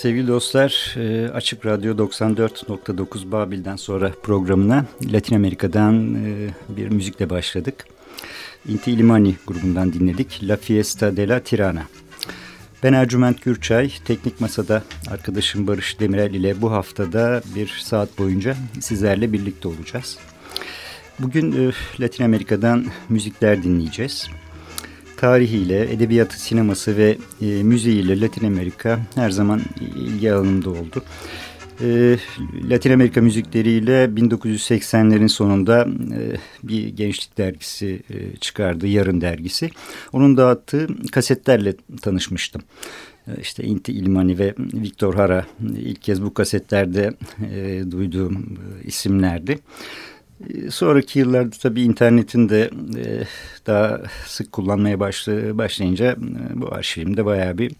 Sevgili dostlar, e, Açık Radyo 94.9 Babil'den sonra programına Latin Amerika'dan e, bir müzikle başladık. Inti Illimani grubundan dinledik. La Fiesta de la Tirana. Ben Ercüment Gürçay, Teknik Masa'da arkadaşım Barış Demirel ile bu haftada bir saat boyunca sizlerle birlikte olacağız. Bugün e, Latin Amerika'dan müzikler dinleyeceğiz tarihiyle, edebiyatı, sineması ve e, müziğiyle Latin Amerika her zaman ilgi alanında oldu. E, Latin Amerika müzikleriyle 1980'lerin sonunda e, bir gençlik dergisi e, çıkardı, Yarın dergisi. Onun dağıttığı kasetlerle tanışmıştım. E, işte Inti İlmani ve Victor Hara ilk kez bu kasetlerde e, duyduğum e, isimlerdi. Sonraki yıllarda tabii internetin de e, daha sık kullanmaya başlayınca e, bu arşivim de bayağı bir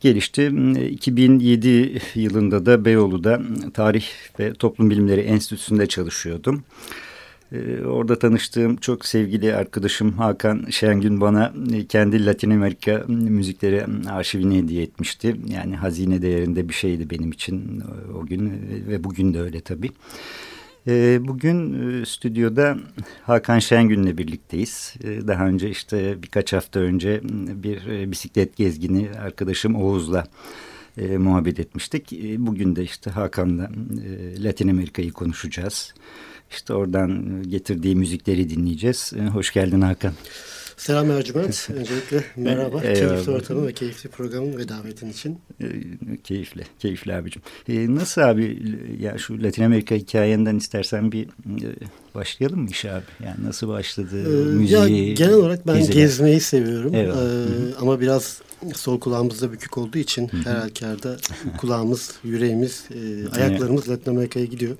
gelişti. 2007 yılında da Beyoğlu'da Tarih ve Toplum Bilimleri Enstitüsü'nde çalışıyordum. Ee, orada tanıştığım çok sevgili arkadaşım Hakan Şengün bana e, kendi Latin Amerika müzikleri arşivini hediye etmişti. Yani hazine değerinde bir şeydi benim için o gün ve bugün de öyle tabii. Ee, bugün e, stüdyoda Hakan Şengün'le birlikteyiz. Ee, daha önce işte birkaç hafta önce bir e, bisiklet gezgini arkadaşım Oğuz'la e, muhabbet etmiştik. Bugün de işte Hakan'la Latin Amerika'yı konuşacağız. İşte oradan getirdiği müzikleri dinleyeceğiz. Hoş geldin Hakan. Selam Ercüment. Öncelikle merhaba. Eyvallah. Keyifli ortamı ve keyifli programın ve davetin için. Ee, keyifli, keyifli abicim. Ee, nasıl abi ya şu Latin Amerika hikayenden istersen bir e, başlayalım mı iş abi? Yani nasıl başladı ee, müziği? Ya, genel olarak ben geziler. gezmeyi seviyorum. Ee, ama biraz sol kulağımızda bükük olduğu için Hı -hı. her halükarda kulağımız, yüreğimiz, e, ayaklarımız Latin Amerika'ya gidiyor.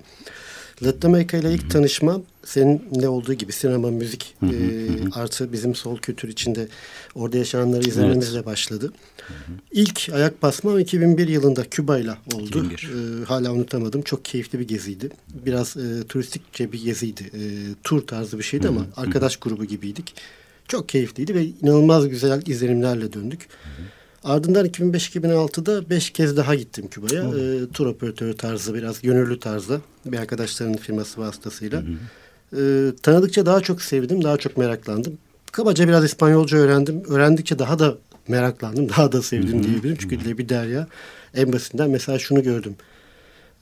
Latin Amerika ile ilk tanışmam seninle olduğu gibi sinema, müzik hı hı, e, hı. artı bizim sol kültür içinde orada yaşananları izlememizle evet. başladı. Hı hı. İlk ayak basmam 2001 yılında Küba ile oldu. E, hala unutamadım. Çok keyifli bir geziydi. Biraz e, turistikçe bir geziydi. E, tur tarzı bir şeydi hı hı, ama arkadaş hı. grubu gibiydik. Çok keyifliydi ve inanılmaz güzel izlenimlerle döndük. Hı hı. Ardından 2005-2006'da beş kez daha gittim Küba'ya. E, tur operatörü tarzı biraz gönüllü tarzda bir arkadaşların firması vasıtasıyla. Hı hı. E, tanıdıkça daha çok sevdim, daha çok meraklandım. Kabaca biraz İspanyolca öğrendim. Öğrendikçe daha da meraklandım, daha da sevdim diyebilirim. Çünkü dile bir derya. En basitinden mesela şunu gördüm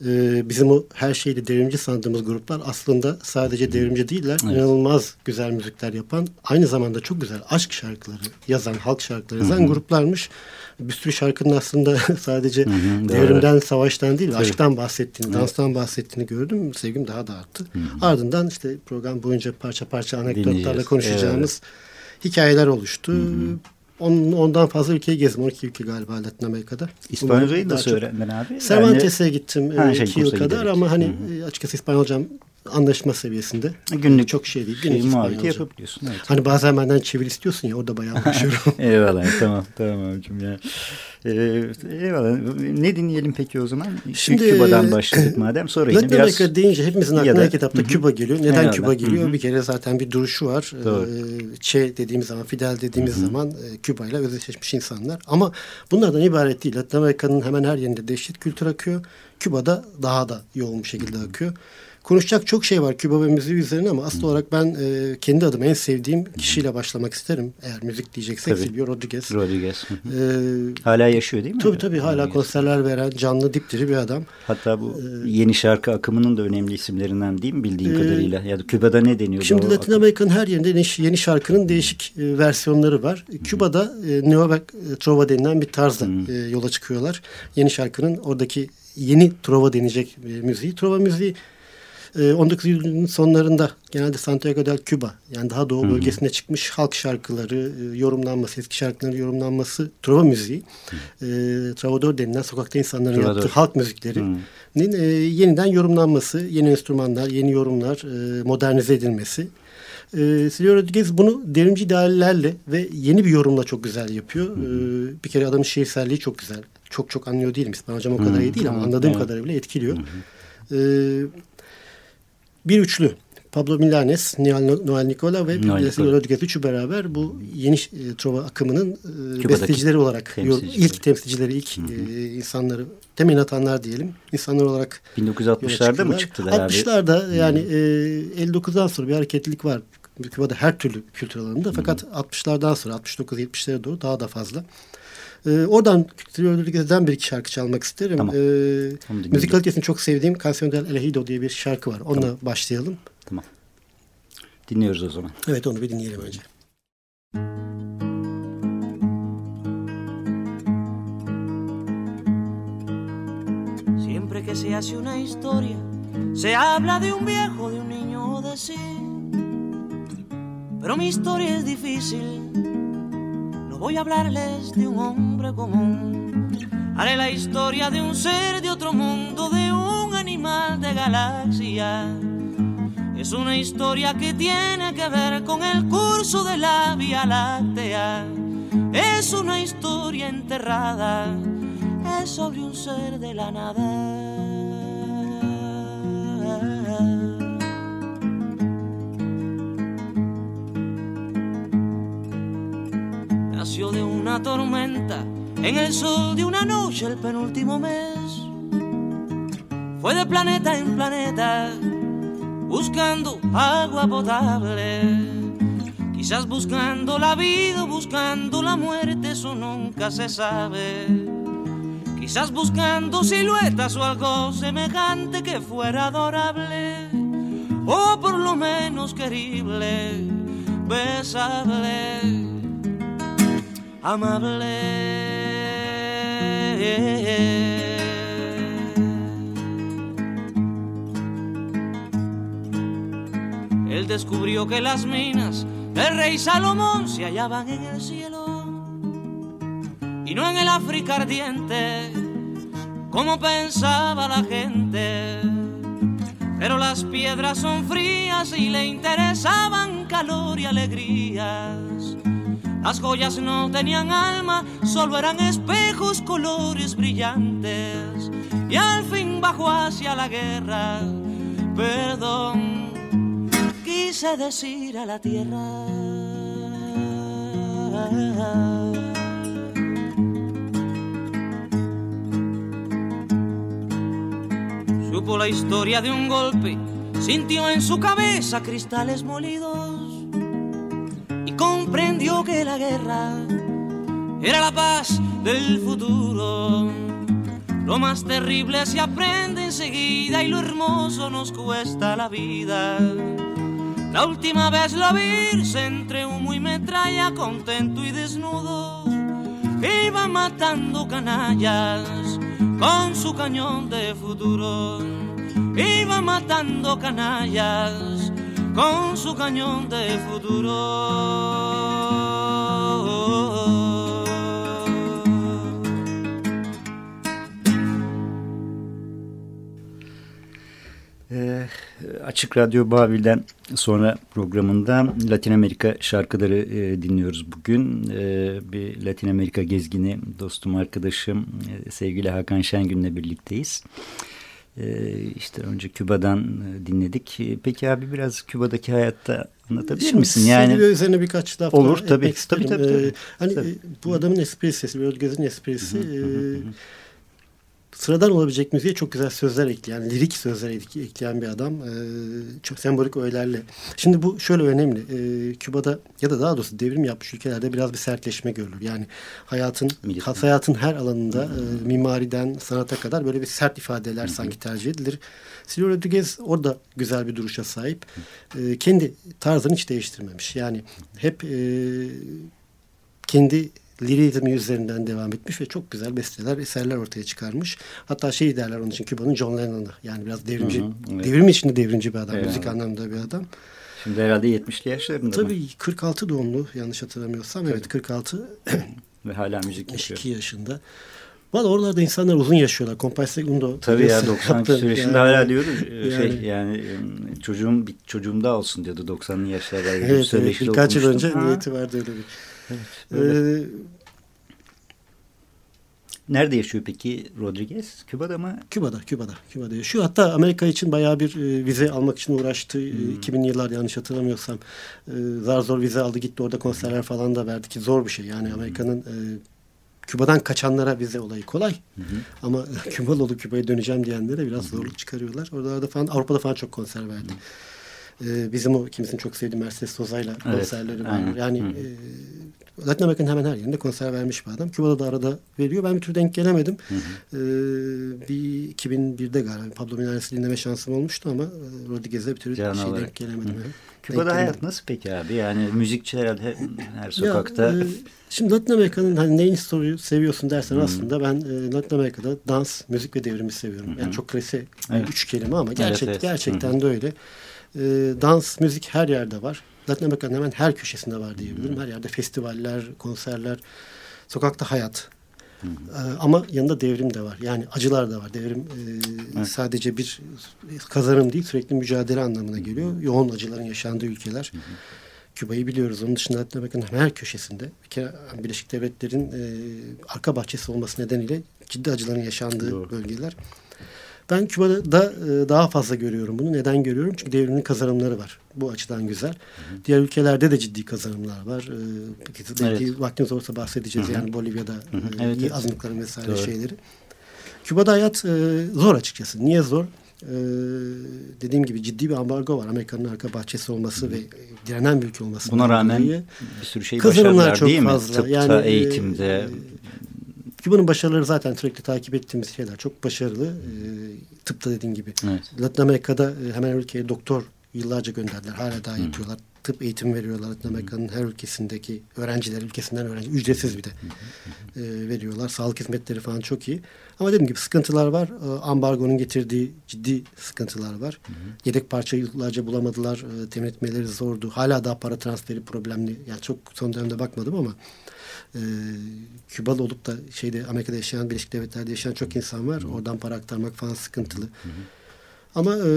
e, bizim o her şeyde devrimci sandığımız gruplar aslında sadece devrimci değiller. Evet. İnanılmaz güzel müzikler yapan, aynı zamanda çok güzel aşk şarkıları yazan, halk şarkıları yazan Hı-hı. gruplarmış. Bir sürü şarkının aslında sadece Hı-hı, devrimden, doğru. savaştan değil, Tabii. aşktan bahsettiğini, evet. danstan bahsettiğini gördüm. Sevgim daha da arttı. Hı-hı. Ardından işte program boyunca parça parça anekdotlarla konuşacağımız evet. hikayeler oluştu. Hı-hı. On, ondan fazla ülkeyi gezdim. 12 ülke galiba Latin Amerika'da. İspanyolcayı nasıl öğrendin abi? Cervantes'e yani, gittim ha, e, şey, iki yıl kadar giderek. ama hani Hı -hı. açıkçası İspanyolcam anlaşma seviyesinde. Günlük çok şey değil. Günlük şey, muhabbeti yapabiliyorsun. Evet. Hani bazen benden çevir istiyorsun ya o da bayağı uğraşıyorum. eyvallah tamam tamam abicim ya. Ee, eyvallah. Ne dinleyelim peki o zaman? Şimdi Küba'dan başladık madem. Sonra yine biraz... Amerika deyince hepimizin aklına da, ilk etapta Küba geliyor. Neden eyvallah. Küba geliyor? Hı -hı. Bir kere zaten bir duruşu var. Doğru. Ee, Che dediğimiz zaman, Fidel dediğimiz Hı -hı. zaman e, Küba ile özdeşleşmiş insanlar. Ama bunlardan ibaret değil. Latin Amerika'nın hemen her yerinde dehşet kültür akıyor. Küba'da daha da yoğun bir şekilde Hı -hı. Konuşacak çok şey var Küba ve müziği üzerine ama asıl olarak ben e, kendi adıma en sevdiğim kişiyle başlamak isterim. Eğer müzik diyeceksek tabii. Silvio Rodriguez. Rodriguez. Ee, hala yaşıyor değil mi? Tabii tabii hala konserler veren canlı dipdiri bir adam. Hatta bu ee, yeni şarkı akımının da önemli isimlerinden değil mi bildiğin e, kadarıyla? Ya da Küba'da ne deniyor? Şimdi Latin Amerika'nın her yerinde yeni şarkının değişik e, versiyonları var. Küba'da e, Neo ve Trova denilen bir tarzda e, yola çıkıyorlar. Yeni şarkının oradaki yeni Trova denecek e, müziği. Trova müziği 19. Ee, yüzyılın sonlarında genelde Santiago del Cuba yani daha doğu bölgesine çıkmış halk şarkıları e, yorumlanması, eski şarkıların yorumlanması trova müziği. E, trovador denilen sokakta insanların Trovador. yaptığı halk müziklerinin e, yeniden yorumlanması, yeni enstrümanlar, yeni yorumlar, e, modernize edilmesi. E, Silvio Rodriguez bunu devrimci ideallerle ve yeni bir yorumla çok güzel yapıyor. E, bir kere adamın şiirselliği çok güzel. Çok çok anlıyor değilim. İspanyolcam o kadar iyi değil ama anladığım evet. kadarıyla etkiliyor. Hı hı. E, bir üçlü. Pablo Milanes, Noel Nicola ve Silvio Rodriguez üçü beraber bu yeni e, trova akımının e, bestecileri olarak temsilcileri. ilk temsilcileri, ilk hı hı. E, insanları temin atanlar diyelim. İnsanlar olarak 1960'larda mı çıktılar 60'larda abi? yani e, 59'dan sonra bir hareketlilik var. Küba'da her türlü kültür alanında. Fakat hı hı. 60'lardan sonra 69-70'lere doğru daha da fazla. Ee, oradan Rodriguez'den bir iki şarkı çalmak isterim. Tamam. Ee, müzikalitesini çok sevdiğim Canción del Elegido diye bir şarkı var. Onunla tamam. başlayalım. Tamam. Dinliyoruz o zaman. Evet onu bir dinleyelim önce. Siempre que se hace una historia, se habla de un viejo, de un niño, de sí. Pero mi historia es difícil voy a hablarles de un hombre común. Haré la historia de un ser de otro mundo, de un animal de galaxia. Es una historia que tiene que ver con el curso de la Vía Láctea. Es una historia enterrada, es sobre un ser de la nada. Tormenta en el sol de una noche el penúltimo mes. Fue de planeta en planeta buscando agua potable. Quizás buscando la vida, buscando la muerte, eso nunca se sabe. Quizás buscando siluetas o algo semejante que fuera adorable, o por lo menos querible, besable amable. Él descubrió que las minas del rey Salomón se hallaban en el cielo y no en el África ardiente, como pensaba la gente. Pero las piedras son frías y le interesaban calor y alegrías las joyas no tenían alma, solo eran espejos, colores brillantes. Y al fin bajó hacia la guerra. Perdón, quise decir a la tierra. Supo la historia de un golpe, sintió en su cabeza cristales molidos comprendió que la guerra era la paz del futuro. Lo más terrible se aprende enseguida y lo hermoso nos cuesta la vida. La última vez lo vi entre humo y metralla, contento y desnudo. Iba matando canallas con su cañón de futuro. Iba matando canallas con su cañón de futuro. Açık Radyo Babil'den sonra programında Latin Amerika şarkıları e, dinliyoruz bugün. E, bir Latin Amerika gezgini dostum, arkadaşım e, sevgili Hakan Şengün'le birlikteyiz. Ee, işte önce Küba'dan e, dinledik. Ee, peki abi biraz Küba'daki hayatta anlatabilir Şimdi misin? Yani üzerine birkaç laf olur tabii. Tabii, tabii, tabii. Ee, hani tabii. bu adamın esprisi, Rodgez'in esprisi. Hı hı hı. E, sıradan olabilecek müziğe çok güzel sözler ekleyen, lirik sözler ekleyen bir adam. E, çok sembolik öğelerle. Şimdi bu şöyle önemli. E, Küba'da ya da daha doğrusu devrim yapmış ülkelerde biraz bir sertleşme görülür. Yani hayatın has hayatın her alanında e, mimariden sanata kadar böyle bir sert ifadeler sanki tercih edilir. Silvio Rodriguez orada güzel bir duruşa sahip. E, kendi tarzını hiç değiştirmemiş. Yani hep e, kendi lirizmi üzerinden devam etmiş ve çok güzel besteler, eserler ortaya çıkarmış. Hatta şey derler onun için Küba'nın John Lennon'ı. Yani biraz devrimci, hı hı, evet. devrim içinde devrimci bir adam, evet. müzik anlamında bir adam. Şimdi herhalde 70'li yaşlarında Tabii mı? 46 doğumlu yanlış hatırlamıyorsam. Tabii. Evet 46. ve hala müzik yapıyor. 2 yaşında. Valla oralarda insanlar uzun yaşıyorlar. Compay Segundo. Tabii ya 90 küsur yaşında yani, hala diyordu. Yani, şey yani çocuğum bir çocuğum daha olsun diyordu 90'lı yaşlarda. Evet, evet birkaç yıl önce ha. niyeti vardı öyle bir. Evet, ee, Nerede yaşıyor peki Rodriguez? Küba'da mı? Küba'da, Küba'da. Küba'da yaşıyor. Hatta Amerika için bayağı bir e, vize almak için uğraştı. E, hmm. 2000'li yıllar yanlış hatırlamıyorsam. E, zar zor vize aldı gitti orada konserler falan da verdi ki zor bir şey. Yani Amerika'nın e, Küba'dan kaçanlara vize olayı kolay. Hı hı. Ama Kübalı olup Küba'ya döneceğim diyenlere biraz zorluk çıkarıyorlar. Oralarda falan Avrupa'da falan çok konser verdi. Hı Ee, bizim o ikimizin çok sevdiği Mercedes Soza'yla evet, konserleri var. Yani e, Latin Amerika'nın hemen her yerinde konser vermiş bir adam. Küba'da da arada veriyor. Ben bir tür denk gelemedim. Hı hı. Ee, bir 2001'de galiba Pablo Minares'i dinleme şansım olmuştu ama e, Rodriguez'e bir tür şey denk gelemedim. Hı. Yani. Küba'da denk hayat nasıl peki abi? Yani müzikçi herhalde her sokakta... Ya, e, şimdi Latin Amerika'nın hani neyin seviyorsun dersen hı. aslında ben e, Latin Amerika'da dans, müzik ve devrimi seviyorum. Hı. Yani çok klase evet. üç kelime ama gerçek, evet, evet. gerçekten hı. de öyle. E, dans, müzik her yerde var. Latin Amerika'nın hemen her köşesinde var diyebilirim. Her yerde festivaller, konserler, sokakta hayat. Hı Ee, ama yanında devrim de var. Yani acılar da var. Devrim e, evet. sadece bir kazanım değil, sürekli mücadele anlamına geliyor. Hı Yoğun acıların yaşandığı ülkeler. Hı Küba'yı biliyoruz. Onun dışında Latin Amerika'nın her köşesinde bir kere Birleşik Devletler'in e, arka bahçesi olması nedeniyle ciddi acıların yaşandığı Doğru. bölgeler. Ben Küba'da e, daha fazla görüyorum bunu. Neden görüyorum? Çünkü devrimin kazanımları var. Bu açıdan güzel. Hı hı. Diğer ülkelerde de ciddi kazanımlar var. Ee, belki evet. vaktimiz olursa bahsedeceğiz. Hı hı. Yani Bolivya'da hı hı. E, evet, iyi evet. azınlıkların vesaire Doğru. şeyleri. Küba'da hayat e, zor açıkçası. Niye zor? Ee, dediğim gibi ciddi bir ambargo var. Amerika'nın arka bahçesi olması hı ve direnen bir ülke olması. Buna rağmen bir sürü şey başarılar değil mi? Fazla. Tıpta, yani, e, eğitimde, e, Küba'nın başarıları zaten sürekli takip ettiğimiz şeyler. Çok başarılı. E, tıpta dediğim gibi. Evet. Latin Amerika'da e, hemen ülkeye doktor yıllarca gönderdiler. Hala daha yapıyorlar. Tıp eğitim veriyorlar. Latin Amerika'nın her ülkesindeki öğrenciler, ülkesinden öğrenci ücretsiz bir de e, veriyorlar. Sağlık hizmetleri falan çok iyi. Ama dediğim gibi sıkıntılar var. E, ambargonun getirdiği ciddi sıkıntılar var. Hı hı. Yedek parça yıllarca bulamadılar. E, temin etmeleri zordu. Hala daha para transferi problemli. Yani çok son dönemde bakmadım ama e, Kübalı olup da şeyde Amerika'da yaşayan, Birleşik Devletler'de yaşayan çok insan var. Hı. Oradan para aktarmak falan sıkıntılı. Hı hı. Ama e,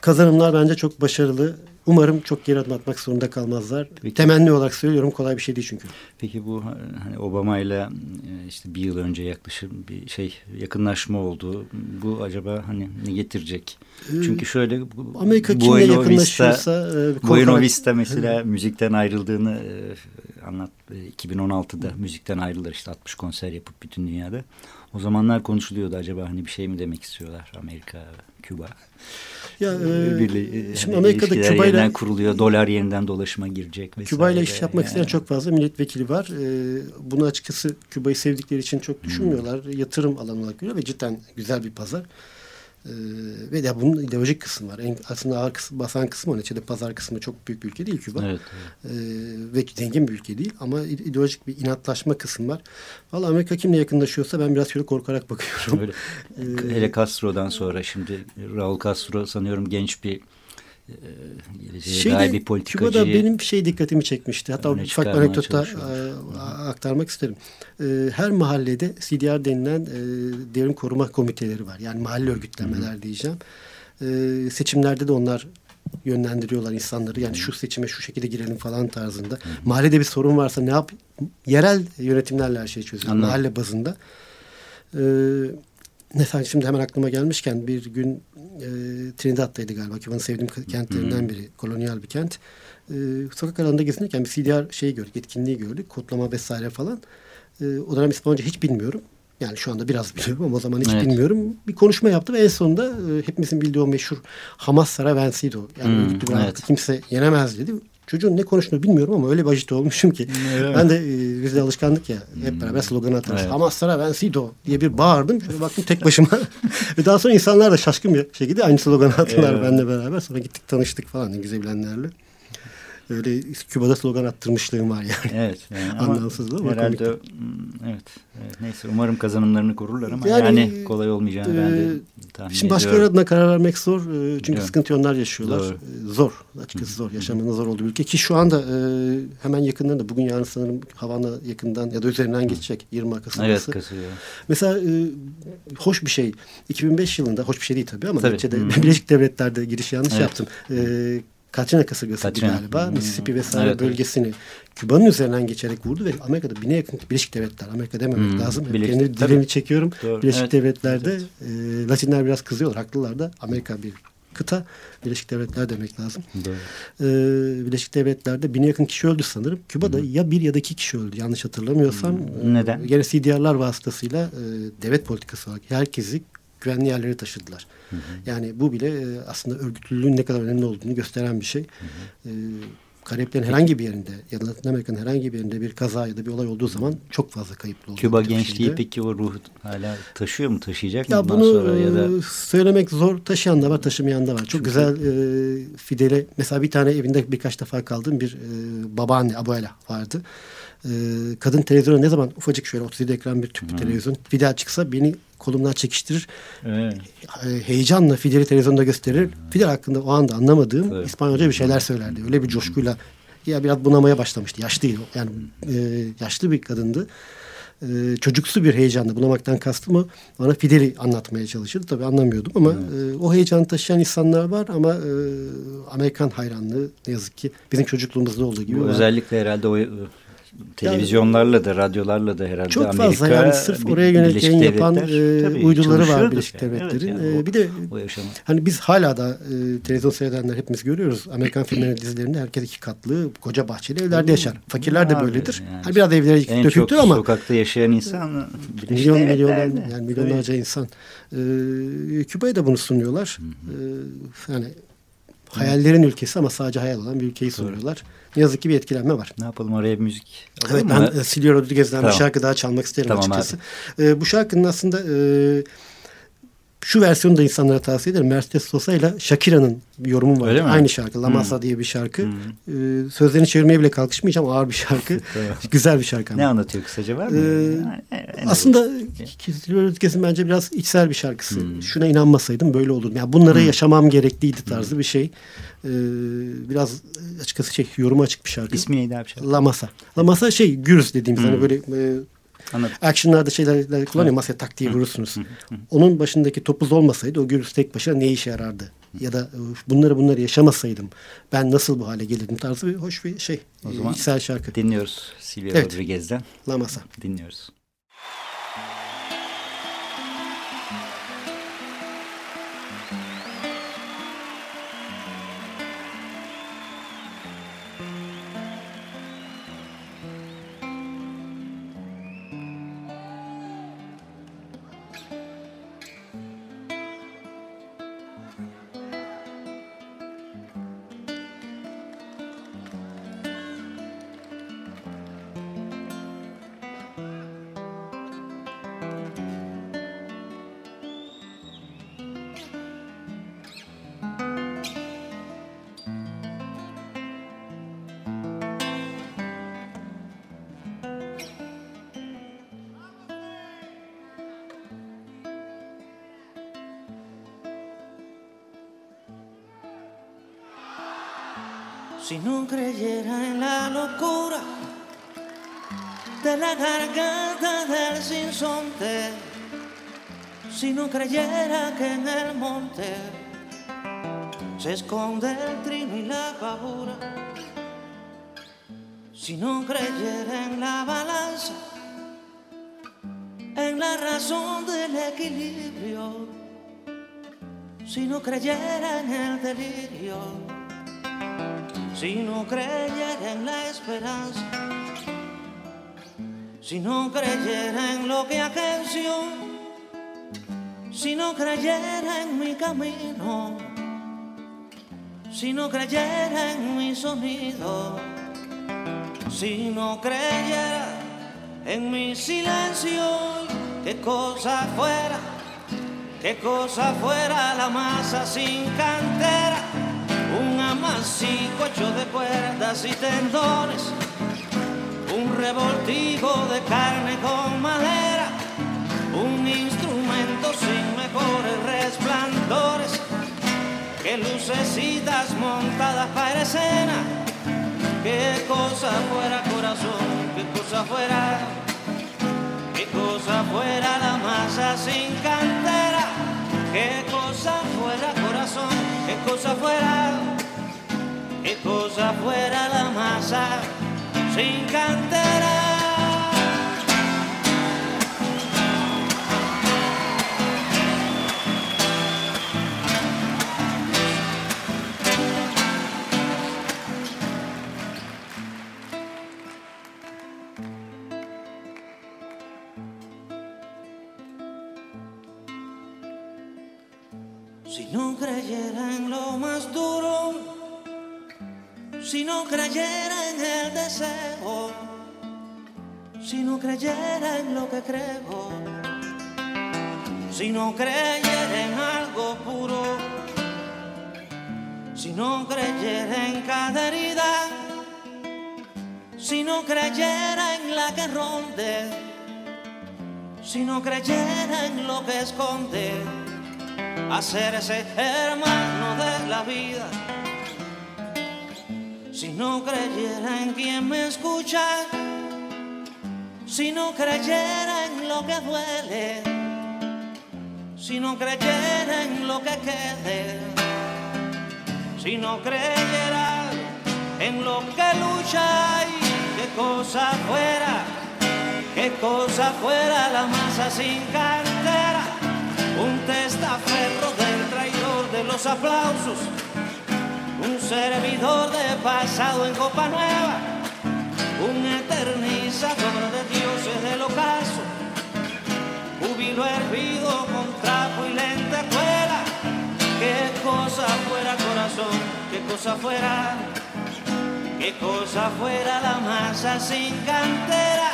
kazanımlar bence çok başarılı. Umarım çok geri adım atmak zorunda kalmazlar. Peki. Temenni olarak söylüyorum kolay bir şey değil çünkü. Peki bu hani Obama ile e, işte bir yıl önce yaklaşık bir şey yakınlaşma oldu. Bu acaba hani ne getirecek? Ee, çünkü şöyle Amerika kimle yakınlaşıyorsa e, Buena Vista mesela müzikten ayrıldığını e, anlat 2016'da e, müzikten ayrılır işte 60 konser yapıp bütün dünyada. O zamanlar konuşuluyordu acaba hani bir şey mi demek istiyorlar Amerika, Küba. Ya e, Birli, şimdi hani Amerika'da Küba ile kuruluyor, dolar yeniden dolaşıma girecek vesaire. Küba ile iş yapmak yani. isteyen çok fazla milletvekili var. E, bunu açıkçası Küba'yı sevdikleri için çok düşünmüyorlar. Hmm. Yatırım alanı olarak görüyor ve cidden güzel bir pazar. Ee, ve de bunun ideolojik kısmı var. En, aslında ağır kısmı, basan kısmı o neticede pazar kısmı çok büyük bir ülke değil Küba. Evet, evet. Ee, ve zengin bir ülke değil ama ideolojik bir inatlaşma kısmı var. Valla Amerika kimle yakınlaşıyorsa ben biraz şöyle korkarak bakıyorum. Öyle. Ee, Hele Castro'dan sonra şimdi Raul Castro sanıyorum genç bir geleceğe Şeyde, dair bir politikacıyı... Küba'da benim şey dikkatimi çekmişti. Hatta ufak bir anekdota aktarmak isterim. E, her mahallede CDR denilen e, devrim koruma komiteleri var. Yani mahalle örgütlenmeler Hı-hı. diyeceğim. Seçimlerde de onlar yönlendiriyorlar insanları. Yani şu seçime şu şekilde girelim falan tarzında. Hı. Mahallede bir sorun varsa ne yap? Yerel yönetimlerle her şeyi çözüyor. Anladım. Mahalle bazında. Ee, Mesela şimdi hemen aklıma gelmişken bir gün e, Trinidad'daydı galiba. Küba'nın sevdiğim kentlerinden biri. Kolonyal bir kent. E, sokak arasında gezinirken bir CDR şeyi gördük, etkinliği gördük. Kodlama vesaire falan. E, o dönem İspanyolca hiç bilmiyorum. Yani şu anda biraz biliyorum ama o zaman hiç evet. bilmiyorum. Bir konuşma yaptım ve en sonunda e, hepimizin bildiği o meşhur Hamas Sara Vencido. Yani hmm, evet. kimse yenemez dedi. Çocuğun ne konuştuğunu bilmiyorum ama öyle bacıta olmuşum ki. Evet. Ben de e, bizde alışkanlık ya. Hep hmm. beraber slogan atarız. Evet. Hamaslara ben Sido diye bir bağırdım. Şöyle baktım tek başıma. Ve daha sonra insanlar da şaşkın bir şekilde aynı sloganı attılar evet. benle beraber. Sonra gittik tanıştık falan güzel bilenlerle. Öyle Küba'da slogan attırmışlığım var yani. Evet. Yani Anlamsız ama herhalde komikti. Hmm, evet, evet. Neyse umarım kazanımlarını korurlar ama yani, yani kolay olmayacağını e, ben de tahmin Şimdi başkaları adına karar vermek zor. E, çünkü evet. sıkıntı onlar yaşıyorlar. Doğru. E, zor. Açıkçası zor. Yaşamanın zor olduğu bir ülke. Ki şu anda e, hemen yakınlarında bugün yarın sanırım Havana yakından ya da üzerinden geçecek 20 kasabası. Evet kasıyor. Mesela e, hoş bir şey. 2005 yılında hoş bir şey değil tabii ama tabii. neticede Birleşik Devletler'de giriş yanlış evet. yaptım. E, Katrina kasırgası Katrina. galiba hmm. Mississippi vesaire evet, bölgesini evet. Küba'nın üzerinden geçerek vurdu ve Amerika'da bine yakın Birleşik Devletler Amerika dememek hmm. lazım. Birleşik, Kendi dilimi çekiyorum. Doğru. Birleşik evet. Devletler'de evet. E, Latinler biraz kızıyorlar. Haklılar da Amerika bir kıta Birleşik Devletler demek lazım. Ee, Birleşik Devletler'de bine yakın kişi öldü sanırım. Küba'da Hı. ya bir ya da iki kişi öldü yanlış hatırlamıyorsam. Neden? Gene CDR'lar vasıtasıyla e, devlet politikası olarak herkesi güvenli yerlere taşıdılar. Hı hı. Yani bu bile e, aslında örgütlülüğün ne kadar önemli olduğunu gösteren bir şey. Hı hı. E, Karayiplerin herhangi bir yerinde ya da Latin Amerika'nın herhangi bir yerinde bir kaza ya da bir olay olduğu zaman çok fazla kayıplı oluyor. Küba gençliği şeyde. peki o ruh hala taşıyor mu taşıyacak ya mı bunu sonra ya da e, söylemek zor taşıyan da var taşımayan da var. Çok Çünkü... güzel e, Fidele mesela bir tane evinde birkaç defa kaldığım bir e, babaanne abuela vardı. E, kadın televizyona ne zaman ufacık şöyle 37 ekran bir tüplü hmm. televizyon Fidel çıksa beni kolumdan çekiştirir. Evet. Heyecanla Fidel'i televizyonda gösterir. Fidel hakkında o anda anlamadığım evet. İspanyolca bir şeyler söylerdi. Öyle bir coşkuyla ya biraz bunamaya başlamıştı. Yaşlıydı. Yani e, yaşlı bir kadındı. E, çocuksu bir heyecanla bunamaktan kastım o. Bana Fidel'i anlatmaya çalışırdı. Tabii anlamıyordum ama evet. e, o heyecanı taşıyan insanlar var ama e, Amerikan hayranlığı ne yazık ki bizim çocukluğumuzda olduğu gibi. Bu özellikle herhalde o Televizyonlarla da, radyolarla da herhalde çok Amerika... Çok fazla yani sırf oraya yönelik yayın yapan e, uyduları var Birleşik yani. Devletler'in. Evet, yani e, bir de hani biz hala da e, televizyon seyredenler hepimiz görüyoruz. Amerikan filmlerinin dizilerinde herkes iki katlı, koca bahçeli evlerde yaşar. Fakirler de böyledir. Yani, hani biraz evlere en döküldü ama... sokakta yaşayan insan... Milyon milyonlar, yani milyonlarca insan. E, Küba'ya da bunu sunuyorlar. E, yani hayallerin ülkesi ama sadece hayal olan bir ülkeyi soruyorlar. Ne yazık ki bir etkilenme var. Ne yapalım oraya bir müzik Evet ben mı? Silvio Rodriguez'den tamam. bir şarkı daha çalmak isterim tamam açıkçası. Ee, bu şarkının aslında e, şu versiyonu da insanlara tavsiye ederim. Mercedes Sosa ile Shakira'nın bir yorumu var. Öyle mi? Aynı şarkı. La Masa hmm. diye bir şarkı. Hmm. Ee, sözlerini çevirmeye bile kalkışmayacağım. Ağır bir şarkı. Güzel bir şarkı. Ama. Ne anlatıyor kısaca var mı? Ee, aslında Silvio Rodriguez'in bence biraz içsel bir şarkısı. Hmm. Şuna inanmasaydım böyle olurdu. Yani bunları hmm. yaşamam gerekliydi tarzı hmm. bir şey. Ee, biraz açıkçası şey yorumu açık bir şarkı. İsmi neydi abi şarkı? La Masa. La Masa şey gürüz dediğimiz hani hmm. hani böyle e, Anladım. Action'larda şeyler kullanıyor. Masaya tak diye vurursunuz. Onun başındaki topuz olmasaydı o gürüz tek başına ne işe yarardı? Ya da e, bunları bunları yaşamasaydım ben nasıl bu hale gelirdim tarzı bir hoş bir şey. O zaman içsel şarkı. Dinliyoruz Silvia evet. Rodriguez'den. La Masa. Dinliyoruz. Si no creyera en la locura de la garganta del sinsonte, si no creyera que en el monte se esconde el trino y la pavura, si no creyera en la balanza, en la razón del equilibrio, si no creyera en el delirio, si no creyera en la esperanza, si no creyera en lo que agenció, si no creyera en mi camino, si no creyera en mi sonido, si no creyera en mi silencio, qué cosa fuera, qué cosa fuera la masa sin cantera un amasico hecho de cuerdas y tendones, un revoltijo de carne con madera, un instrumento sin mejores resplandores que lucecitas montadas para escena. Qué cosa fuera corazón, qué cosa fuera, qué cosa fuera la masa sin cantera, qué cosa fuera corazón qué cosa fuera, qué cosa fuera la masa sin cantera. Si no creyera en lo más duro, si no creyera en el deseo, si no creyera en lo que creo, si no creyera en algo puro, si no creyera en cada herida, si no creyera en la que ronde, si no creyera en lo que esconde hacerse hermano de la vida. Si no creyera en quien me escucha, si no creyera en lo que duele, si no creyera en lo que quede, si no creyera en lo que lucha y qué cosa fuera, qué cosa fuera la masa sin cartera un testaferro del traidor de los aplausos, un servidor de pasado en copa nueva, un eternizador de dioses del ocaso, júbilo hervido con trapo y lentejuela, qué cosa fuera corazón, qué cosa fuera, qué cosa fuera la masa sin cantera,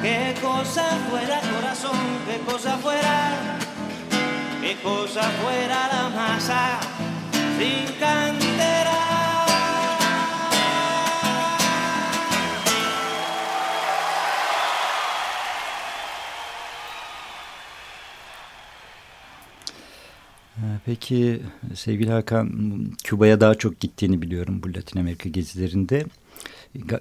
qué cosa fuera corazón, qué cosa fuera qué cosa fuera la masa sin cantera. Peki sevgili Hakan, Küba'ya daha çok gittiğini biliyorum bu Latin Amerika gezilerinde.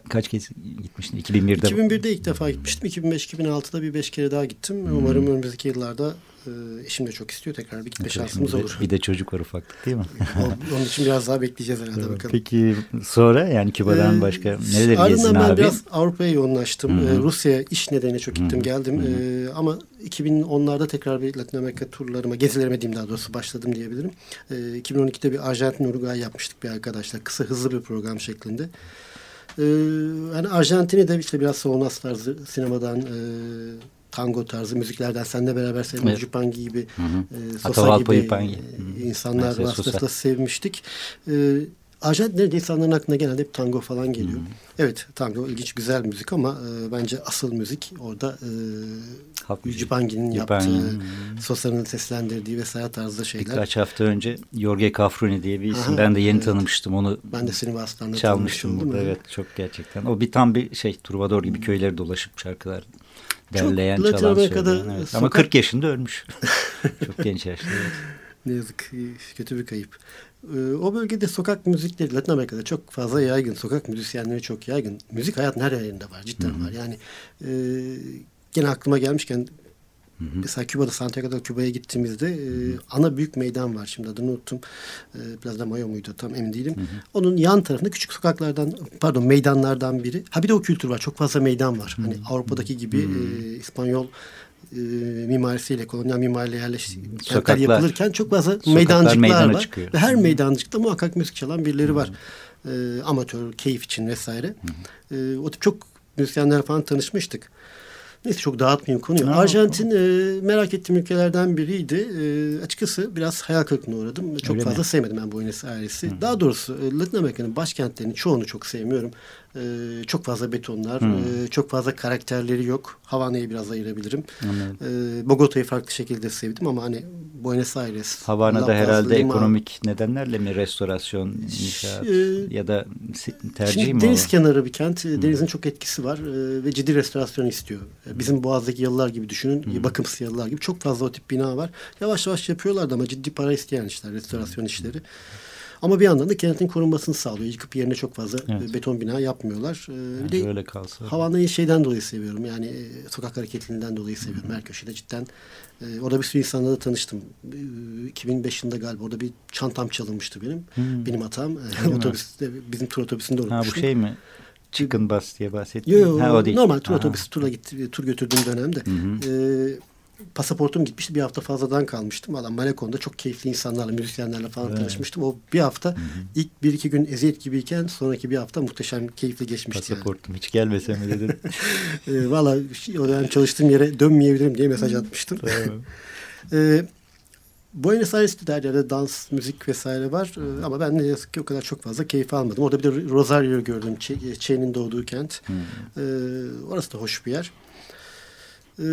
Kaç kez gitmiştin? 2001'de. 2001'de ilk defa gitmiştim. 2005-2006'da bir beş kere daha gittim. Hmm. Umarım önümüzdeki yıllarda e, eşim de çok istiyor. Tekrar bir gitme evet, şansımız bir olur. Bir de çocuk var ufaklık değil mi? Onun için biraz daha bekleyeceğiz herhalde bakalım. Peki sonra yani Küba'dan ee, başka neler gezdin ben abi? biraz Avrupa'ya yoğunlaştım. Hı -hı. Rusya'ya iş nedeniyle çok gittim Hı -hı. geldim. Hı -hı. Ee, ama 2010'larda tekrar bir Latin Amerika turlarıma, gezilerime diyeyim daha doğrusu başladım diyebilirim. Ee, 2012'de bir Arjantin Uruguay yapmıştık bir arkadaşla. Kısa hızlı bir program şeklinde. Ee, hani Arjantin'i de işte biraz Sonas tarzı sinemadan e, tango tarzı müziklerden seninle beraber Selma evet. Jupangi gibi hı hı. E, Sosa gibi Yupangi. e, insanlar vasıtasıyla sevmiştik. E, Arjantin'de insanların aklına genelde hep tango falan geliyor. Hmm. Evet tango ilginç güzel müzik ama e, bence asıl müzik orada e, Yücüpangi'nin yaptığı. Sosa'nın seslendirdiği vesaire tarzda şeyler. Birkaç hafta önce Jorge Cafruni diye bir isim. Aha, ben de yeni evet. tanımıştım onu. Ben de seni vasıtanla çalmıştım burada. Evet çok gerçekten. O bir tam bir şey Truvador gibi köyleri dolaşıp şarkılar derleyen çok çalan söyleyen. Evet. Sokak... Ama 40 yaşında ölmüş. çok genç yaşta. Evet. Ne yazık kötü bir kayıp. Ee, o bölgede sokak müzikleri Latin Amerika'da çok fazla yaygın. Sokak müzisyenleri çok yaygın. Müzik hayatın her yerinde var. Cidden Hı -hı. var. Yani e, gene aklıma gelmişken Hı hı. Mesela Küba'da, Santiago'da Küba'ya gittiğimizde e, ana büyük meydan var. Şimdi adını unuttum. E, biraz da Mayo muydu tam emin değilim. Hı hı. Onun yan tarafında küçük sokaklardan, pardon meydanlardan biri. Ha bir de o kültür var. Çok fazla meydan var. Hı hı. Hani Avrupa'daki gibi hı hı. E, İspanyol e, mimarisiyle, kolonyal mimariyle yerleşikler yapılırken çok fazla meydancıklar var. Çıkıyor. Ve her meydancıkta muhakkak müzik çalan birileri var. E, amatör, keyif için vesaire. E, o tip çok müzisyenler falan tanışmıştık. Neyse çok dağıtmayayım konuyu. Ha, Arjantin e, merak ettiğim ülkelerden biriydi. E, açıkçası biraz hayal kırıklığına uğradım. Çok Öyle fazla mi? sevmedim ben Buenos Aires'i. Daha doğrusu e, Latin Amerika'nın başkentlerinin çoğunu çok sevmiyorum. E, çok fazla betonlar, e, çok fazla karakterleri yok. Havana'yı biraz ayırabilirim. E, Bogota'yı farklı şekilde sevdim ama hani Buenos Aires. Havana'da herhalde Lima. ekonomik nedenlerle mi restorasyon, inşaat e, ya da tercih şimdi mi? Deniz o? kenarı bir kent. Hmm. Denizin çok etkisi var e, ve ciddi restorasyon istiyor. E, bizim Boğaz'daki yalılar gibi düşünün. Hmm. Bakımsız yalılar gibi. Çok fazla o tip bina var. Yavaş yavaş yapıyorlardı ama ciddi para isteyen işler, restorasyon işleri. Ama bir yandan da kentin korunmasını sağlıyor. Yıkıp yerine çok fazla evet. beton bina yapmıyorlar. Ee, bir de öyle kalsa. Havanayı şeyden dolayı seviyorum. Yani e, sokak hareketliliğinden dolayı seviyorum. Hı. Her köşede cidden. E, orada bir sürü insanla da tanıştım. E, 2005 yılında galiba orada bir çantam çalınmıştı benim. Hı. Benim hatam. Otobüste, bizim tur otobüsünde unutmuşum. Ha bu şey mi? Chicken bus diye bahsettim. Yok yok normal tur otobüsü turla gitti, tur götürdüğüm dönemde. Hı hı. E, pasaportum gitmişti. Bir hafta fazladan kalmıştım. Valla Malekon'da çok keyifli insanlarla, müzisyenlerle falan evet. tanışmıştım. O bir hafta hı hı. ilk bir iki gün eziyet gibiyken sonraki bir hafta muhteşem keyifli geçmişti. Pasaportum yani. hiç gelmese mi dedim. e, Valla o dönem çalıştığım yere dönmeyebilirim diye mesaj atmıştım. e, Buenos Aires'te de her yerde dans, müzik vesaire var. Ee, ama ben ne yazık ki o kadar çok fazla keyif almadım. Orada bir de Rosario'yu gördüm. Che'nin doğduğu kent. Hmm. Ee, orası da hoş bir yer. Ee,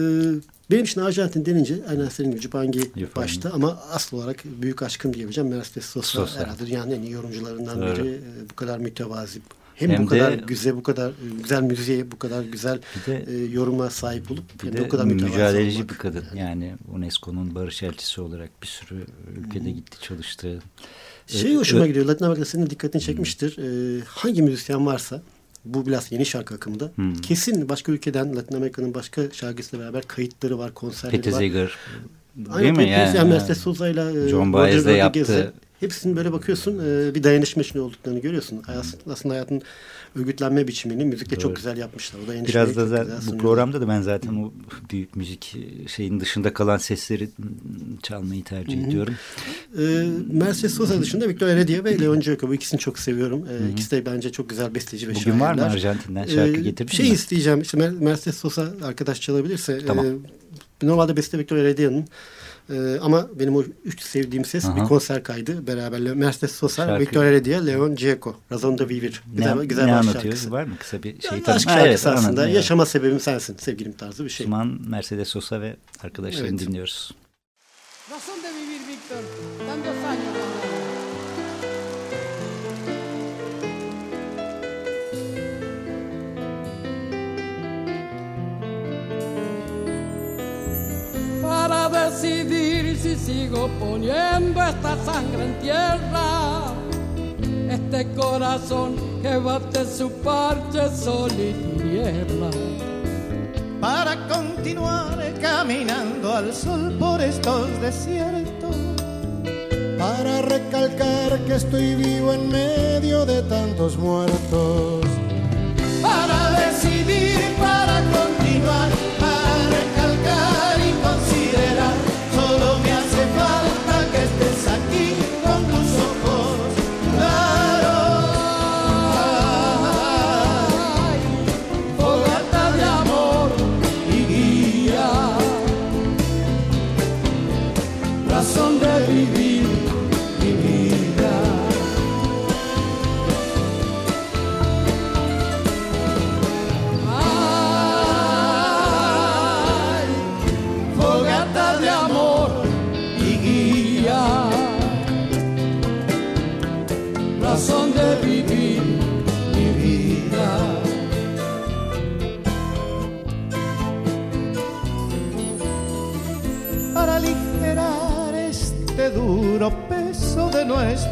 benim için Arjantin denince aynen senin gibi Cipangi başta ama asıl olarak büyük aşkım diyebileceğim Mercedes Sosa, Sosa. herhalde dünyanın en iyi yorumcularından Doğru. biri. Ee, bu kadar mütevazi, hem, hem bu kadar güzel bu kadar güzel müziğe bu kadar güzel de, e, yoruma sahip olup hem de, bu kadar mücadeleci bir kadın yani, yani UNESCO'nun barış elçisi olarak bir sürü ülkede gitti çalıştı. Şey hoşuma gidiyor Latin Amerika senin dikkatini çekmiştir. Hmm. hangi müzisyen varsa bu biraz yeni şarkı akımında. Hmm. Kesin başka ülkeden Latin Amerika'nın başka şarkısıyla beraber kayıtları var, konserleri Pete var. Seeger. Değil mi yani? yani Mercedes Souza ile John Baez'le yaptı. Hepsinin böyle bakıyorsun bir dayanışma içinde olduklarını görüyorsun. Aslında hayatın örgütlenme biçimini müzikle Doğru. çok güzel yapmışlar. O da Biraz da zaten, bu programda da ben zaten o büyük müzik şeyin dışında kalan sesleri çalmayı tercih Hı -hı. ediyorum. Ee, Mercedes Sosa dışında Victor Heredia ve Leon Gioco bu ikisini çok seviyorum. Ee, ikisi de bence çok güzel besteci ve Bugün şairler. var mı Arjantin'den şarkı ee, getirdin Şey mi? isteyeceğim işte Mercedes Sosa arkadaş çalabilirse. Tamam. E, normalde beste Victor Heredia'nın ee, ama benim o üç sevdiğim ses Aha. bir konser kaydı beraberle. Mercedes Sosa, Şarkı. Victor Heredia, Leon Gieco. Razon de Vivir. Güzel, ne, güzel ne anlatıyor? Şarkısı. Var mı kısa bir şey? Yani aşk şarkısı evet, aslında. Yaşama sebebim sensin. Sevgilim tarzı bir şey. Osman, Mercedes Sosa ve arkadaşlarını evet. dinliyoruz. Razón de vivir, Víctor. Tantos años. para decidir si sigo poniendo esta sangre en tierra. Este corazón que bate su parche sol y tiniebla. Para continuar caminando al sol por estos desiertos. Para recalcar que estoy vivo en medio de tantos muertos.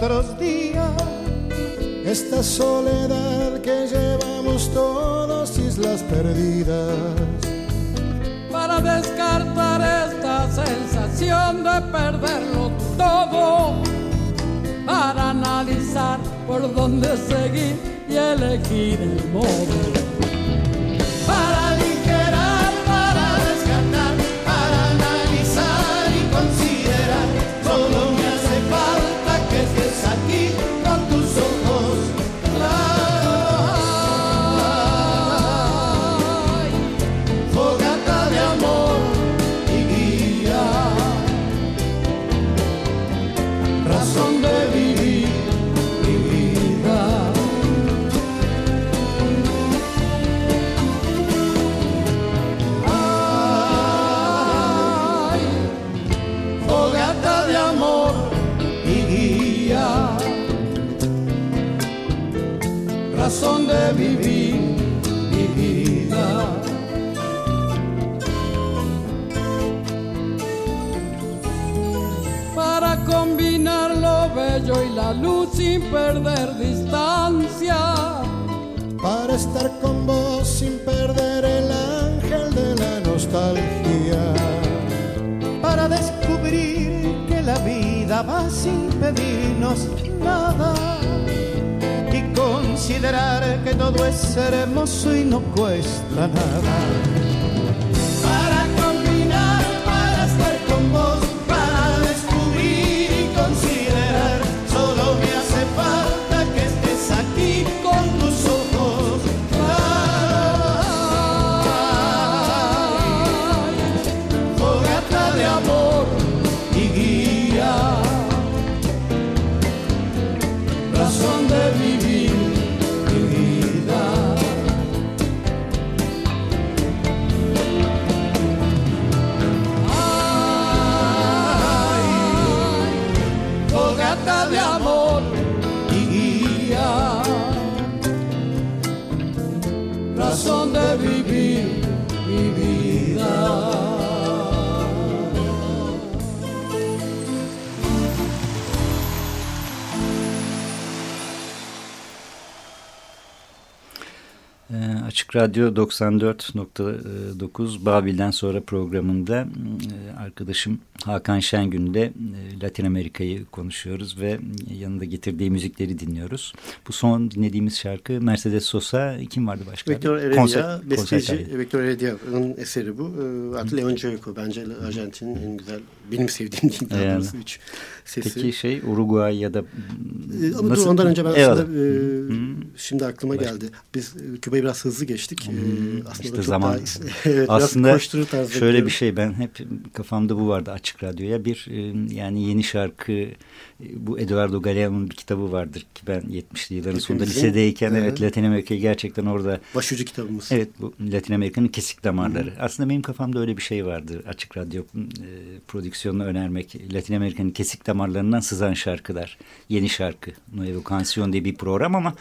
Nuestros días. Esta soledad que llevamos todos, islas perdidas. Para descartar esta sensación de perderlo todo. Para analizar por dónde seguir y elegir el modo Açık Radyo 94.9 Babil'den sonra programında e, arkadaşım Hakan Şengün'le e, Latin Amerika'yı konuşuyoruz ve yanında getirdiği müzikleri dinliyoruz. Bu son dinlediğimiz şarkı Mercedes Sosa kim vardı başka? Victor Heredia, besteci Victor Heredia'nın eseri bu. E, artı Leon Gioico bence Arjantin'in en güzel benim sevdiğim diyeyim daha yani. üç sesi. Peki şey Uruguay ya da Ama nasıl? Dur, ondan önce ben aslında e, şimdi aklıma Başka. geldi. Biz Küba'yı biraz hızlı geçtik. Hmm. E, aslında işte zaman daha, aslında şöyle gidiyorum. bir şey ben hep kafamda bu vardı açık radyoya bir yani yeni şarkı bu Eduardo Galeano'nun bir kitabı vardır ki ben 70'li yılların sonunda lisedeyken evet, evet Latin Amerika'yı gerçekten orada başucu kitabımız. Evet bu Latin Amerika'nın kesik damarları. Hmm. Aslında benim kafamda öyle bir şey vardı. Açık radyo e, prodüksiyonunu önermek. Latin Amerika'nın kesik damarlarından sızan şarkılar. Yeni şarkı. Nuevo Canción diye bir program ama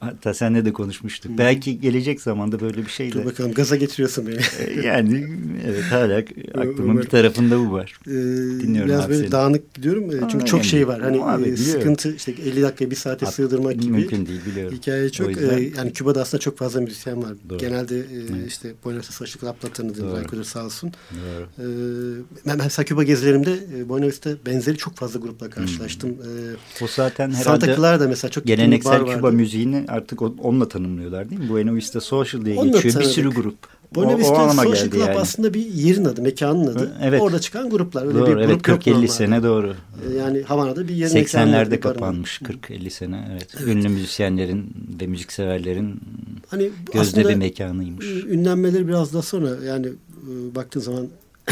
Hatta senle de konuşmuştuk. Hmm. Belki gelecek zamanda böyle bir şey de. Dur bakalım gaza getiriyorsun beni. E, yani evet hala aklımın bir tarafında bu var. Ee, Dinliyorum biraz böyle seni. dağınık gidiyorum. Aa, çünkü çok şey var. Hani abi, e, sıkıntı işte 50 dakika bir saate At, sığdırmak gibi. Mümkün değil biliyorum. Hikaye çok. Yüzden... E, yani Küba'da aslında çok fazla müzisyen var. Doğru. Genelde e, evet. işte Buenos Aires Açık Club'la tanıdığım sağ olsun. Doğru. E, ben mesela Küba gezilerimde e, Buenos Aires'te benzeri çok fazla grupla karşılaştım. Hmm. E, o zaten herhalde Santa Clara da mesela çok geleneksel Küba müziğini artık onunla tanımlıyorlar değil mi? Buena Vista Social diye Onunla geçiyor. Bir sürü grup. Buena Vista Social Club yani. aslında bir yerin adı, mekanın adı. Evet. Orada çıkan gruplar. Öyle doğru, bir evet, 40-50 sene doğru. Ee, yani Havana'da bir yerin 80'lerde kapanmış 40-50 sene. Evet. evet. Ünlü müzisyenlerin ve müzikseverlerin hani gözde bir mekanıymış. Ünlenmeleri biraz daha sonra yani e, baktığın zaman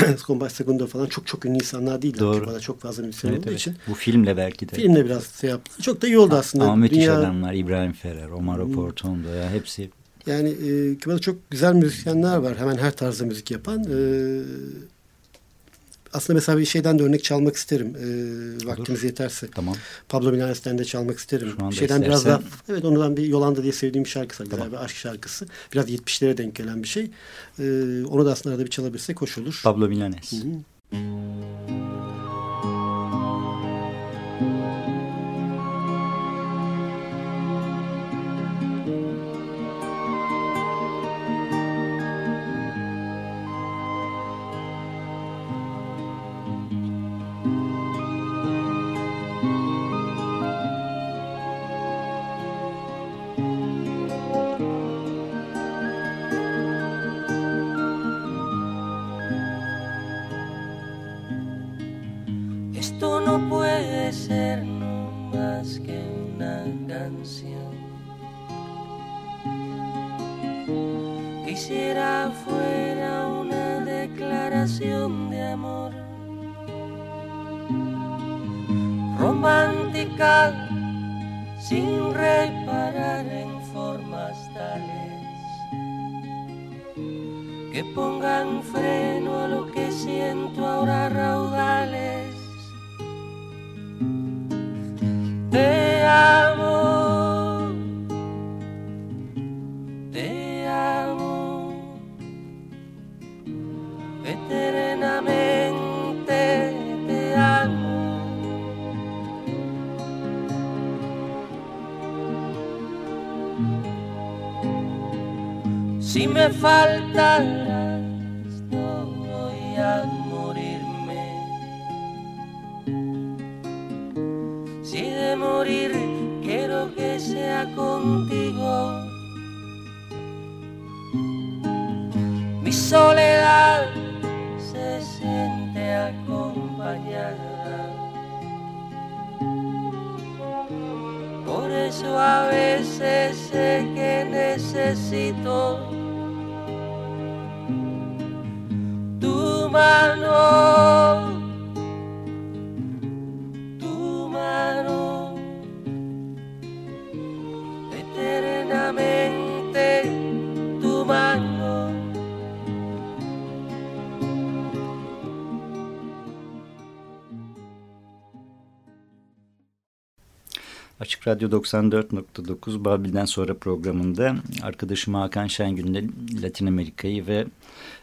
Skombay Segundo falan çok çok ünlü insanlar değiller. Doğru. Küba'da çok fazla müzisyen evet, olduğu evet. için. Bu filmle belki de. Filmle biraz şey yaptı. Çok da iyi oldu aslında. Müthiş Dünya... adamlar. İbrahim Ferrer, Omar hmm. Portondo ya hepsi. Yani e, Küba'da çok güzel müzisyenler var. Hemen her tarzda müzik yapan. E, aslında mesela bir şeyden de örnek çalmak isterim. E, vaktimiz yeterse. Tamam. Pablo Milanes'ten de çalmak isterim. Şu anda şeyden istersen... biraz daha evet ondan bir Yolanda diye sevdiğim bir şarkısı var. Tamam. Güzel bir aşk şarkısı. Biraz 70'lere denk gelen bir şey. E, onu da aslında arada bir çalabilsek hoş olur. Pablo Milanes. Hı -hı. quisiera fuera una declaración de amor romántica sin reparar en formas tales que pongan freno a lo que siento ahora raudales. Te me faltarás, no voy a morirme. Si de morir quiero que sea contigo. Mi soledad se siente acompañada. Por eso a veces sé que necesito man Radyo 94.9 Babil'den sonra programında arkadaşım Hakan Şengün'le Latin Amerika'yı ve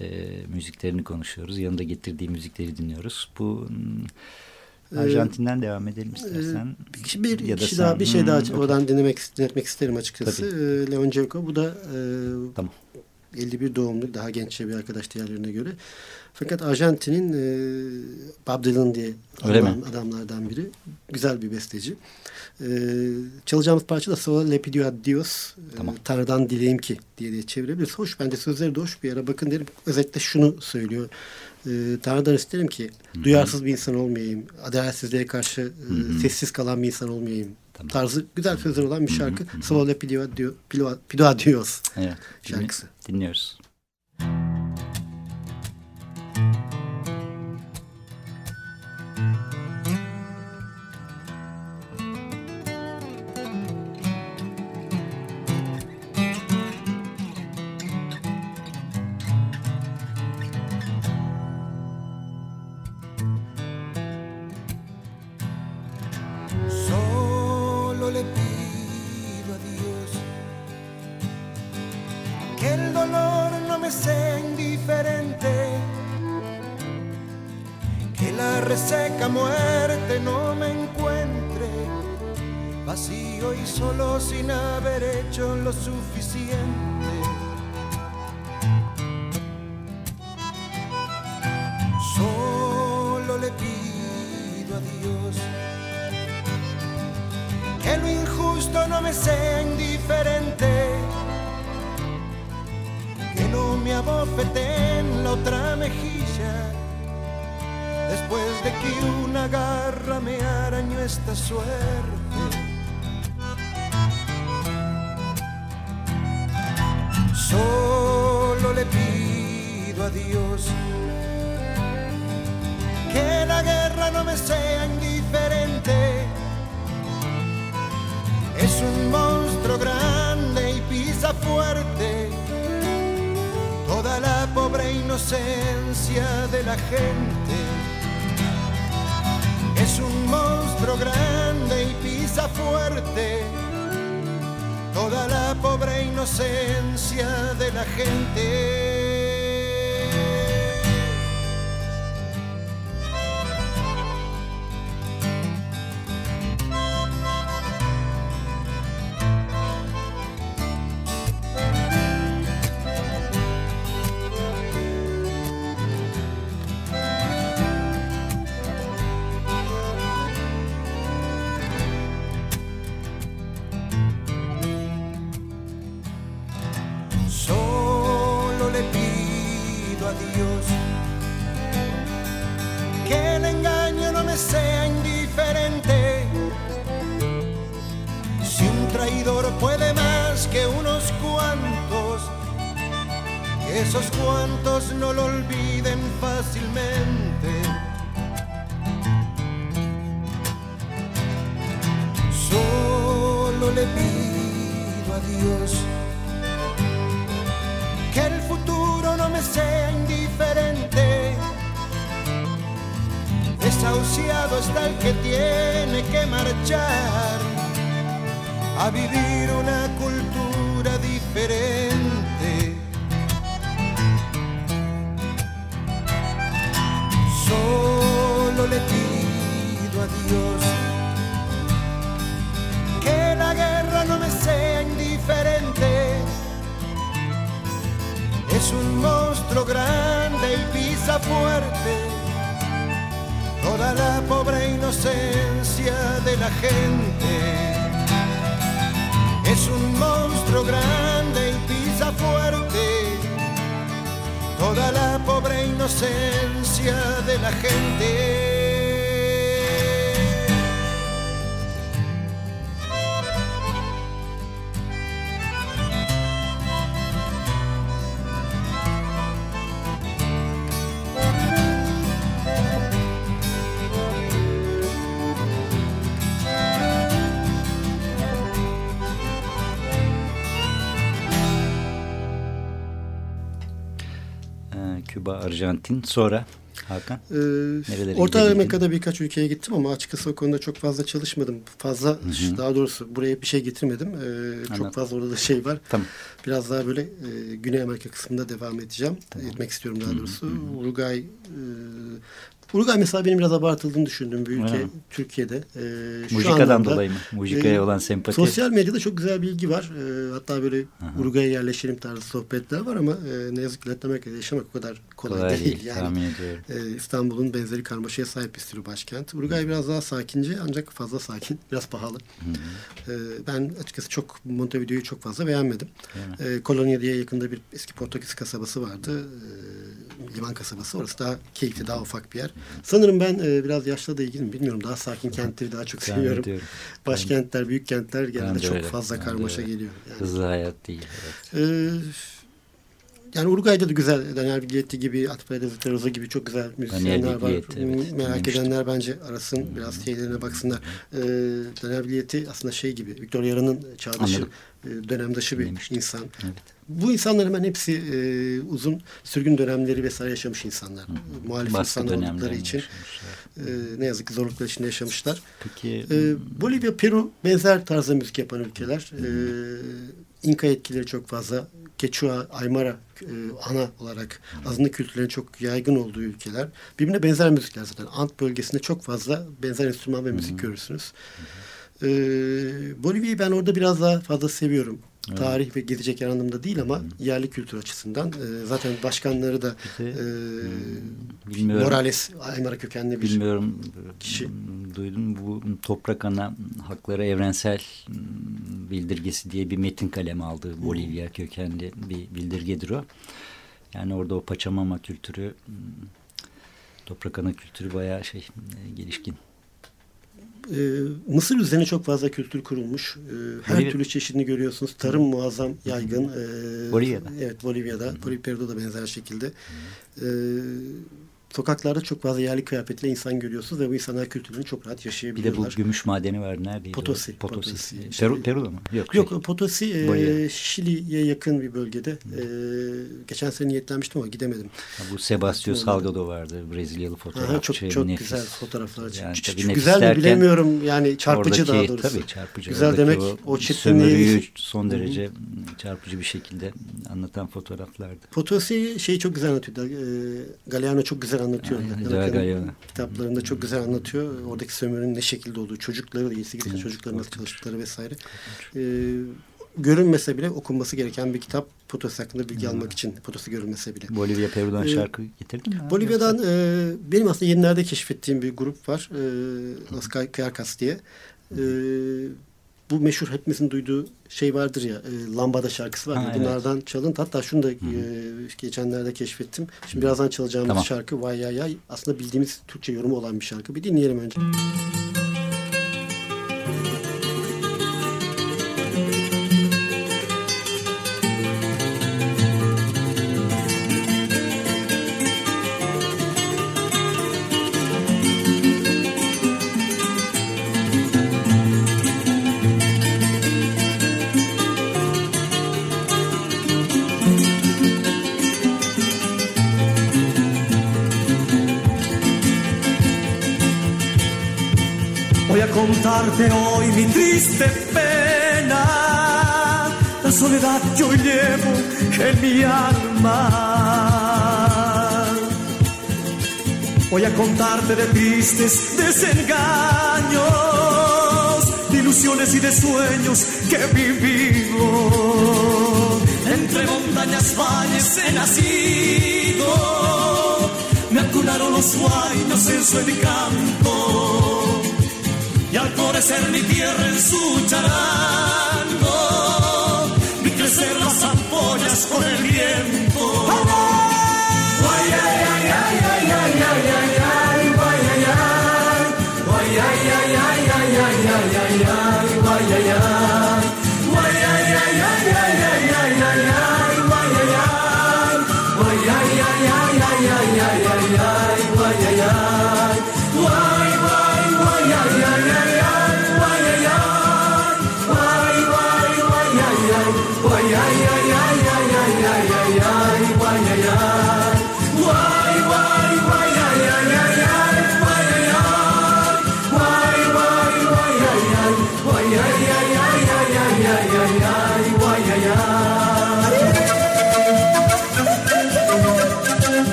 e, müziklerini konuşuyoruz. Yanında getirdiği müzikleri dinliyoruz. Bu hmm, Arjantin'den ee, devam edelim istersen. E, bir ya kişi daha bir şey daha hmm, oradan okay. dinlemek dinletmek isterim açıkçası. Tabii. Leon Cevko bu da e, tamam. 51 doğumlu daha genççe bir arkadaş diğerlerine göre. Fakat Arjantin'in e, Bob Dylan diye adam, adamlardan biri. Güzel bir besteci. E, çalacağımız parça da Solo Le Pidio Adios. E, tamam. E, Tanrı'dan dileyim ki diye diye çevirebiliriz. Hoş bence sözleri de hoş bir ara. Bakın derim özetle şunu söylüyor. E, Tanrı'dan isterim ki Hı -hı. duyarsız bir insan olmayayım. Adaletsizliğe karşı e, sessiz kalan bir insan olmayayım. Tamam. Tarzı güzel sözler olan bir şarkı. Solo Le Pidio Adios evet, şarkısı. Dinliyoruz. esto no me sea indiferente. Que no me abofeten la otra mejilla. Después de que una garra me arañó esta suerte. Solo le pido a Dios que la guerra no me sea indiferente inocencia de la gente. Es un monstruo grande y pisa fuerte toda la pobre inocencia de la gente. le pido a Dios que el futuro no me sea indiferente. Desahuciado está el que tiene que marchar a vivir una cultura diferente. Solo le pido a Dios no me sea indiferente. Es un monstruo grande y pisa fuerte toda la pobre inocencia de la gente. Es un monstruo grande y pisa fuerte toda la pobre inocencia de la gente. Küba, Arjantin. Sonra Hakan? Ee, Orta Amerika'da birkaç ülkeye gittim ama açıkçası o konuda çok fazla çalışmadım. Fazla hı hı. daha doğrusu buraya bir şey getirmedim. Ee, çok fazla orada da şey var. Tamam. Biraz daha böyle e, Güney Amerika kısmında devam edeceğim. Tamam. Etmek istiyorum daha doğrusu. Hı hı. Uruguay, e, Uruguay mesela benim biraz abartıldığını düşündüğüm bir ülke Öyle Türkiye'de. E, Mujika'dan dolayı mı? Mujika'ya e, olan sempati. Sosyal medyada çok güzel bilgi var. E, hatta böyle Uruguay'a yerleşelim tarzı sohbetler var ama e, ne yazık ki Latin Amerika'da yaşamak o kadar kolay, kolay değil. Yani. E, İstanbul'un benzeri karmaşaya sahip bir sürü başkent. Uruguay biraz daha sakince ancak fazla sakin. Biraz pahalı. E, ben açıkçası çok Montevideo'yu çok fazla beğenmedim. E, Kolonya diye yakında bir eski Portekiz kasabası vardı. E, liman kasabası. Orası daha keyifli, daha ufak bir yer. Sanırım ben e, biraz yaşla da ilgiliyim. Bilmiyorum daha sakin kentleri daha çok seviyorum. Başkentler, büyük kentler genelde çok öyle. fazla karmaşa geliyor. Yani. Hızlı hayat değil. Evet. Ee, yani Uruguay'da da güzel Daniel Viglietti gibi, Atpayda Ziteroza gibi çok güzel müzisyenler var. Evet, Merak edenler bence arasın, hmm. biraz şeylerine baksınlar. Ee, Daniel Viglietti aslında şey gibi, Victor Yara'nın çağdaşı, Anladım. E, dönemdaşı bir Demiştim. insan. Evet. Bu insanlar hemen hepsi e, uzun sürgün dönemleri vesaire yaşamış insanlar. Hı. Muhalif Baskı insan oldukları için e, ne yazık ki zorluklar içinde yaşamışlar. Peki e, Bolivya, Peru benzer tarzda müzik yapan ülkeler. E, İnka etkileri çok fazla. Quechua, Aymara e, ana olarak azınlık kültürlerinin çok yaygın olduğu ülkeler. Birbirine benzer müzikler zaten. Ant bölgesinde çok fazla benzer enstrüman ve müzik Hı. görürsünüz. Hı. E, Bolivya'yı ben orada biraz daha fazla seviyorum. Evet. Tarih ve gezecek yer anlamında değil ama hmm. yerli kültür açısından. E, zaten başkanları da e, bilmiyorum, Morales Aymara kökenli bir bilmiyorum, kişi. Duydum bu Toprak Ana Hakları Evrensel Bildirgesi diye bir metin kalemi aldı. Hmm. Bolivya kökenli bir bildirgedir o. Yani orada o paçamama kültürü Toprak Ana kültürü bayağı şey gelişkin. E, Mısır üzerine çok fazla kültür kurulmuş. E, her Bolivya. türlü çeşidini görüyorsunuz. Tarım muazzam yaygın. E, Bolivya'da. Evet Bolivya'da. Bolivya'da da benzer şekilde. E, sokaklarda çok fazla yerli kıyafetli insan görüyorsunuz ve bu insanlar kültürünü çok rahat yaşayabiliyorlar. Bir de bu gümüş madeni var. Neredeydi? Potosi. Potosi. Potosi. Peru, Peru'da mı? Yok, Yok şey. Potosi e, Şili'ye yakın bir bölgede. E, geçen sene niyetlenmiştim ama gidemedim. Ha, bu Sebastião Salgado vardı. Brezilyalı fotoğrafçı. Aha, çok çok nefis. güzel fotoğraflar. Yani, tabii güzel mi bilemiyorum. Yani çarpıcı daha doğrusu. Tabii çarpıcı. Güzel demek o, o çetinliği. son derece çarpıcı bir şekilde anlatan fotoğraflardı. Potosi şeyi çok güzel anlatıyor. E, Galeano çok güzel anlatıyor. Aynen, Gagayana. kitaplarında çok güzel anlatıyor. Oradaki sömürünün ne şekilde olduğu, çocukları, iyisi giden çocukların nasıl çalıştıkları vesaire. Ee, görünmese bile okunması gereken bir kitap Potosi hakkında bilgi hmm. almak için Potosi görünmese bile. Bolivya Peru'dan ee, şarkı getirdin mi? Bolivya'dan e, benim aslında yenilerde keşfettiğim bir grup var. E, Los Kıyarkas diye. E, bu meşhur hepimizin duyduğu şey vardır ya e, Lambada şarkısı var. Ha, Bunlardan evet. çalın. Hatta şunu da e, geçenlerde keşfettim. Şimdi birazdan çalacağımız tamam. şarkı Vay Yay Yay aslında bildiğimiz Türkçe yorumu olan bir şarkı. Bir dinleyelim önce. Contarte hoy mi triste pena, la soledad que hoy llevo en mi alma. Voy a contarte de tristes desengaños, de ilusiones y de sueños que vivimos. Entre montañas, valles he nacido los guaynos en su campo y al florecer mi tierra en su charango vi crecer las ampollas con el viento.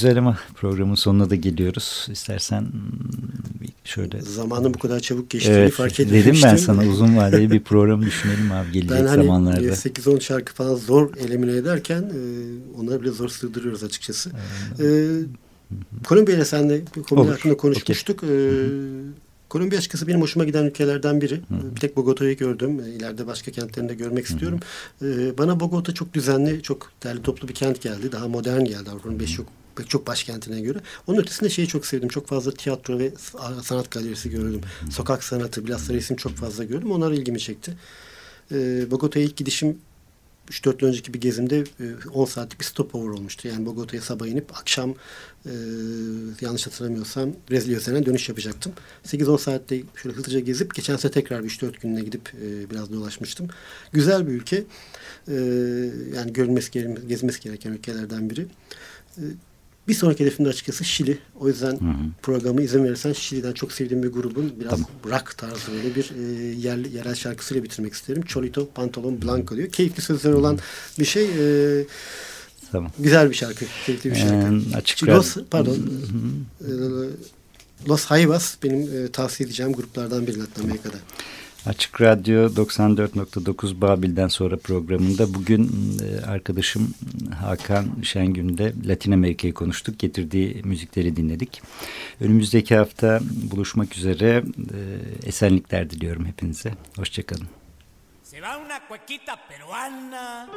Güzel ama programın sonuna da geliyoruz. İstersen şöyle... Zamanın bu kadar çabuk geçtiğini Evet, fark etmemiştim. dedim ben sana uzun vadeli bir program düşünelim abi gelecek Ben hani zamanlarda. 8-10 şarkı falan zor elimine ederken e, onları bile zor sığdırıyoruz açıkçası. E, Kolombiya ile seninle bir konu Olur, hakkında konuşmuştuk. E, Kolombiya açıkçası benim hoşuma giden ülkelerden biri. Bir tek Bogota'yı gördüm. E, İleride başka kentlerini de görmek istiyorum. E, bana Bogota çok düzenli, çok derli toplu bir kent geldi. Daha modern geldi Avrupa'nın beş çok pek çok başkentine göre. Onun ötesinde şeyi çok sevdim. Çok fazla tiyatro ve sanat galerisi gördüm. Sokak sanatı, bilhassa resim çok fazla gördüm. Onlar ilgimi çekti. E, Bogota'ya ilk gidişim 3-4 yıl önceki bir gezimde e, 10 saatlik bir stopover olmuştu. Yani Bogota'ya sabah inip akşam e, yanlış hatırlamıyorsam Brezilya'ya dönüş yapacaktım. 8-10 saatte şöyle hızlıca gezip geçen sene tekrar bir 3-4 gününe gidip e, biraz dolaşmıştım. Güzel bir ülke. E, yani görülmesi, gezmesi gereken ülkelerden biri. E, bir sonraki hedefim de açıkçası Şili. O yüzden Hı hı. programı izin verirsen Şili'den çok sevdiğim bir grubun biraz Tamam. rock tarzı böyle bir e, yerli, yerel şarkısıyla bitirmek isterim. Cholito Pantolon Blanco diyor. Keyifli sözler olan bir şey. E, Tamam. güzel bir şarkı. Keyifli bir şarkı. Ee, açık Los, pardon. e, Los Haivas benim e, tavsiye edeceğim gruplardan biri Latin Amerika'da. Açık Radyo 94.9 Babil'den sonra programında bugün e, arkadaşım Hakan Şengün'de Latin Amerika'yı konuştuk. Getirdiği müzikleri dinledik. Önümüzdeki hafta buluşmak üzere e, esenlikler diliyorum hepinize. Hoşçakalın. Se va una cuequita peruana.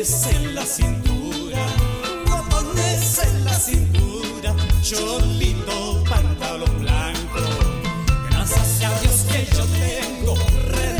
Botones en la cintura, botones en la cintura, cholito, pantalón blanco. Gracias a Dios que yo tengo remedio